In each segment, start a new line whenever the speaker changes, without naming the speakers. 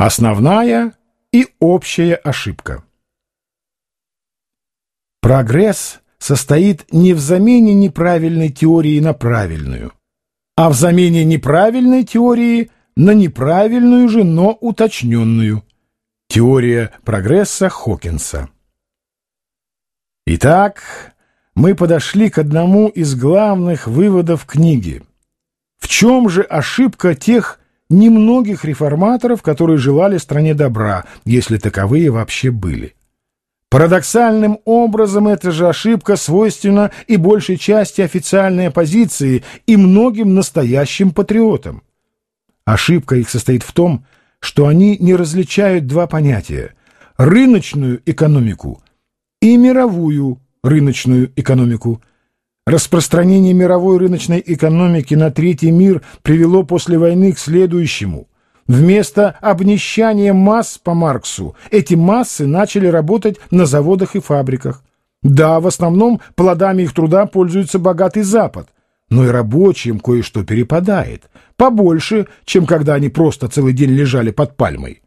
Основная и общая ошибка. Прогресс состоит не в замене неправильной теории на правильную, а в замене неправильной теории на неправильную же, но уточненную. Теория прогресса Хокинса. Итак, мы подошли к одному из главных выводов книги. В чем же ошибка тех немногих реформаторов, которые желали стране добра, если таковые вообще были? Парадоксальным образом эта же ошибка свойственна и большей части официальной оппозиции, и многим настоящим патриотам. Ошибка их состоит в том, что они не различают два понятия – рыночную экономику и мировую рыночную экономику. Распространение мировой рыночной экономики на третий мир привело после войны к следующему. Вместо обнищания масс по Марксу эти массы начали работать на заводах и фабриках. Да, в основном плодами их труда пользуется богатый Запад, но и рабочим кое-что перепадает, побольше, чем когда они просто целый день лежали под пальмой.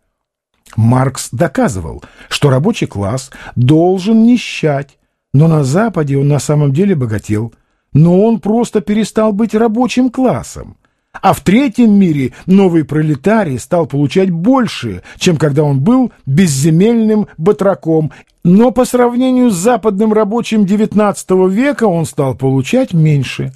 Маркс доказывал, что рабочий класс должен нищать, но на Западе он на самом деле богател. Но он просто перестал быть рабочим классом. А в третьем мире новый пролетарий стал получать больше, чем когда он был безземельным батраком. Но по сравнению с западным рабочим XIX века он стал получать меньше.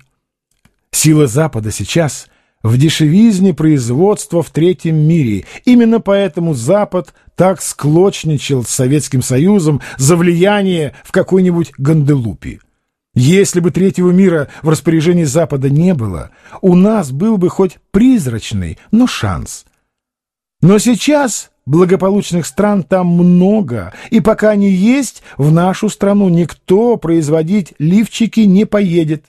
Сила Запада сейчас в дешевизне производства в третьем мире. Именно поэтому Запад так склочничал с Советским Союзом за влияние в какой-нибудь Ганделупе. Если бы третьего мира в распоряжении Запада не было, у нас был бы хоть призрачный, но шанс. Но сейчас благополучных стран там много, и пока они есть, в нашу страну никто производить лифчики не поедет.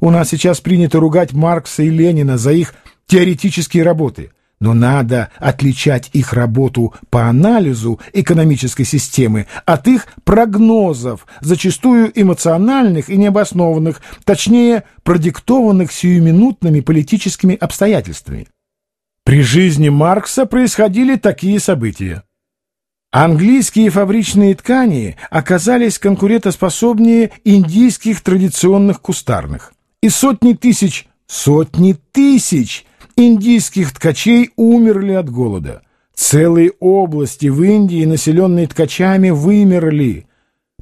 У нас сейчас принято ругать Маркса и Ленина за их теоретические работы, но надо отличать их работу по анализу экономической системы от их прогнозов, зачастую эмоциональных и необоснованных, точнее, продиктованных сиюминутными политическими обстоятельствами. При жизни Маркса происходили такие события. Английские фабричные ткани оказались конкурентоспособнее индийских традиционных кустарных и сотни тысяч, сотни тысяч индийских ткачей умерли от голода. Целые области в Индии, населенные ткачами, вымерли.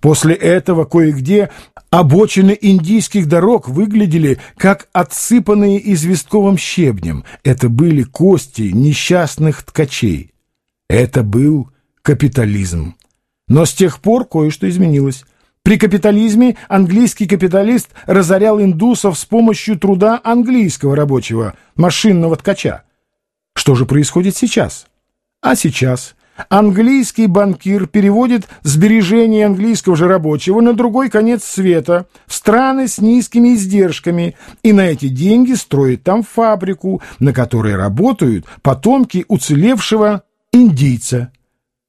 После этого кое-где обочины индийских дорог выглядели как отсыпанные известковым щебнем. Это были кости несчастных ткачей. Это был капитализм. Но с тех пор кое-что изменилось. При капитализме английский капиталист разорял индусов с помощью труда английского рабочего, машинного ткача. Что же происходит сейчас? А сейчас английский банкир переводит сбережения английского же рабочего на другой конец света, в страны с низкими издержками, и на эти деньги строит там фабрику, на которой работают потомки уцелевшего индийца.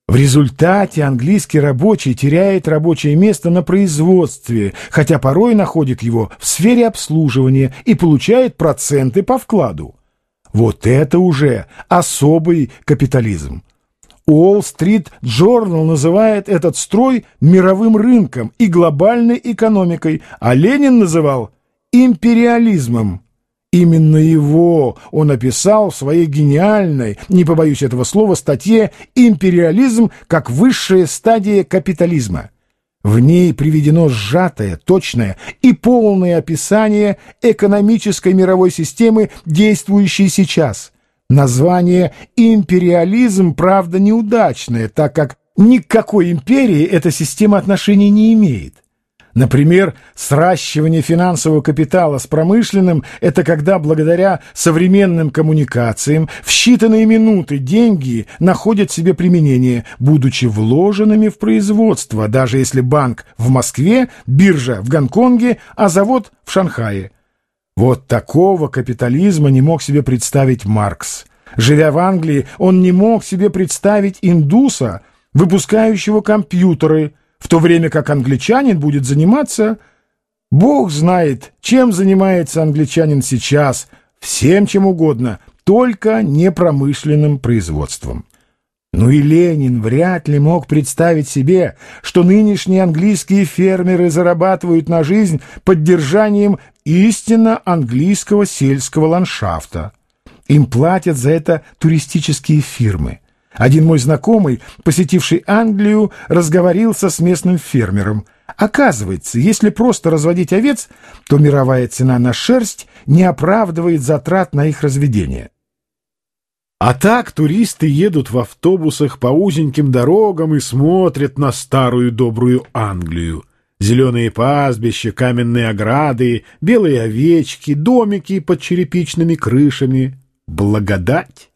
В результате английский рабочий теряет рабочее место на производстве, хотя порой находит его в сфере обслуживания и получает проценты по вкладу. Вот это уже особый капитализм. Уолл-стрит Джорнал называет этот строй мировым рынком и глобальной экономикой, а Ленин называл империализмом. Именно его он описал в своей гениальной, не побоюсь этого слова, статье «Империализм как высшая стадия капитализма». В ней приведено сжатое, точное и полное описание экономической мировой системы, действующей сейчас. Название «империализм», правда, неудачное, так как ни к какой империи эта система отношений не имеет. Например, сращивание финансового капитала с промышленным – это когда благодаря современным коммуникациям в считанные минуты деньги находят себе применение, будучи вложенными в производство, даже если банк в Москве, биржа в Гонконге, а завод в Шанхае. Вот такого капитализма не мог себе представить Маркс. Живя в Англии, он не мог себе представить индуса, выпускающего компьютеры – в то время как англичанин будет заниматься... Бог знает, чем занимается англичанин сейчас, всем чем угодно, только не промышленным производством. Ну и Ленин вряд ли мог представить себе, что нынешние английские фермеры зарабатывают на жизнь поддержанием истинно английского сельского ландшафта. Им платят за это туристические фирмы. Один мой знакомый, посетивший Англию, разговорился с местным фермером. Оказывается, если просто разводить овец, то мировая цена на шерсть не оправдывает затрат на их разведение. А так туристы едут в автобусах по узеньким дорогам и смотрят на старую добрую Англию. Зеленые пастбища, каменные ограды, белые овечки, домики под черепичными крышами. Благодать!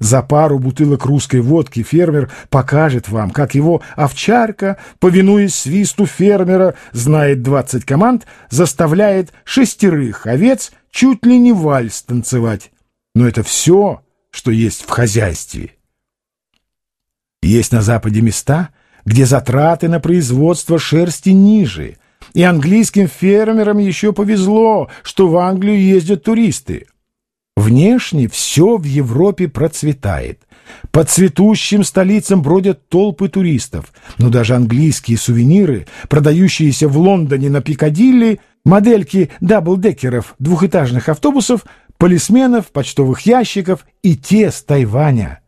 За пару бутылок русской водки фермер покажет вам, как его овчарка, повинуясь свисту фермера, знает двадцать команд, заставляет шестерых овец чуть ли не вальс танцевать. Но это все что есть в хозяйстве. Есть на Западе места, где затраты на производство шерсти ниже, и английским фермерам еще повезло, что в Англию ездят туристы. Внешне все в Европе процветает. По цветущим столицам бродят толпы туристов, но даже английские сувениры, продающиеся в Лондоне на Пикадилли, модельки даблдекеров двухэтажных автобусов полисменов, почтовых ящиков и те с Тайваня.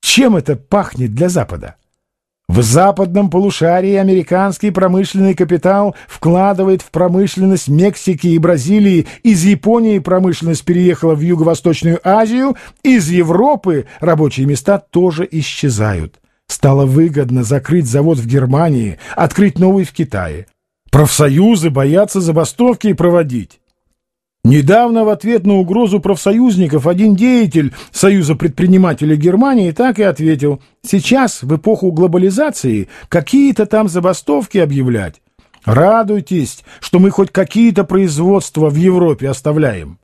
Чем это пахнет для Запада? В западном полушарии американский промышленный капитал вкладывает в промышленность Мексики и Бразилии, из Японии промышленность переехала в Юго-Восточную Азию, из Европы рабочие места тоже исчезают. Стало выгодно закрыть завод в Германии, открыть новый в Китае. Профсоюзы боятся забастовки проводить. Недавно в ответ на угрозу профсоюзников один деятель Союза предпринимателей Германии так и ответил, сейчас, в эпоху глобализации, какие-то там забастовки объявлять. Радуйтесь, что мы хоть какие-то производства в Европе оставляем.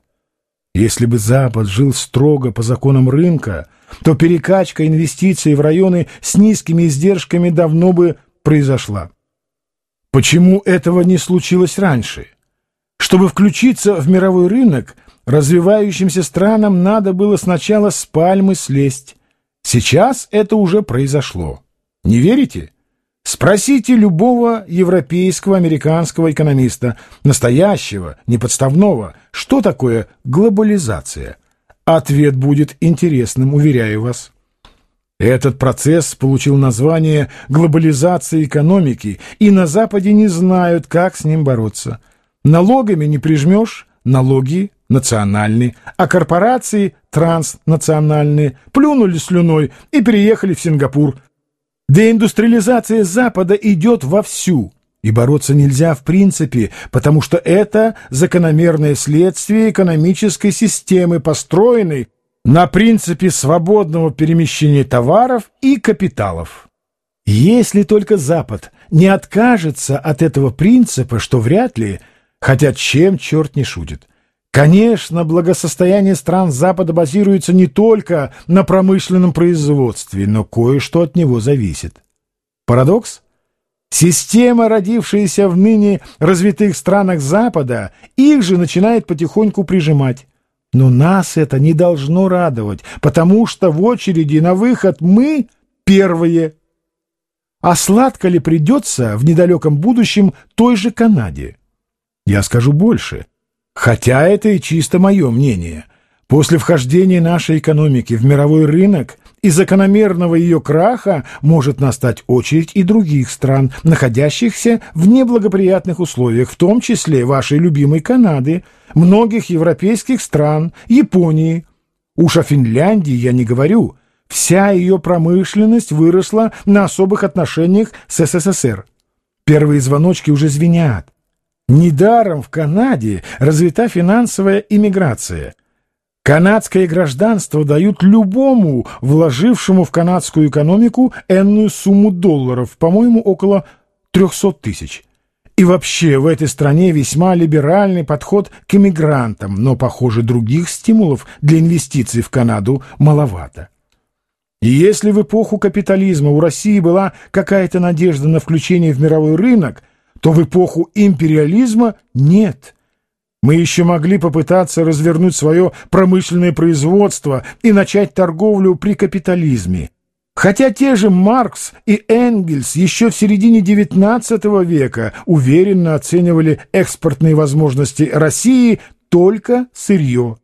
Если бы Запад жил строго по законам рынка, то перекачка инвестиций в районы с низкими издержками давно бы произошла. Почему этого не случилось раньше? Чтобы включиться в мировой рынок, развивающимся странам надо было сначала с пальмы слезть. Сейчас это уже произошло. Не верите? Спросите любого европейского, американского экономиста, настоящего, неподставного, что такое глобализация. Ответ будет интересным, уверяю вас. Этот процесс получил название глобализации экономики, и на Западе не знают, как с ним бороться. Налогами не прижмешь, налоги национальные, а корпорации транснациональные плюнули слюной и переехали в Сингапур. Деиндустриализация Запада идет вовсю, и бороться нельзя в принципе, потому что это закономерное следствие экономической системы, построенной на принципе свободного перемещения товаров и капиталов. Если только Запад не откажется от этого принципа, что вряд ли – Хотя чем черт не шутит? Конечно, благосостояние стран Запада базируется не только на промышленном производстве, но кое-что от него зависит. Парадокс? Система, родившаяся в ныне развитых странах Запада, их же начинает потихоньку прижимать. Но нас это не должно радовать, потому что в очереди на выход мы первые. А сладко ли придется в недалеком будущем той же Канаде? Я скажу больше. Хотя это и чисто мое мнение. После вхождения нашей экономики в мировой рынок и закономерного ее краха может настать очередь и других стран, находящихся в неблагоприятных условиях, в том числе вашей любимой Канады, многих европейских стран, Японии. Уж о Финляндии я не говорю. Вся ее промышленность выросла на особых отношениях с СССР. Первые звоночки уже звенят. Недаром в Канаде развита финансовая иммиграция. Канадское гражданство дают любому, вложившему в канадскую экономику энную сумму долларов, по-моему, около 300 тысяч. И вообще в этой стране весьма либеральный подход к иммигрантам, но, похоже, других стимулов для инвестиций в Канаду маловато. И если в эпоху капитализма у России была какая-то надежда на включение в мировой рынок – то в эпоху империализма нет. Мы еще могли попытаться развернуть свое промышленное производство и начать торговлю при капитализме. Хотя те же Маркс и Энгельс еще в середине XIX века уверенно оценивали экспортные возможности России только сырье.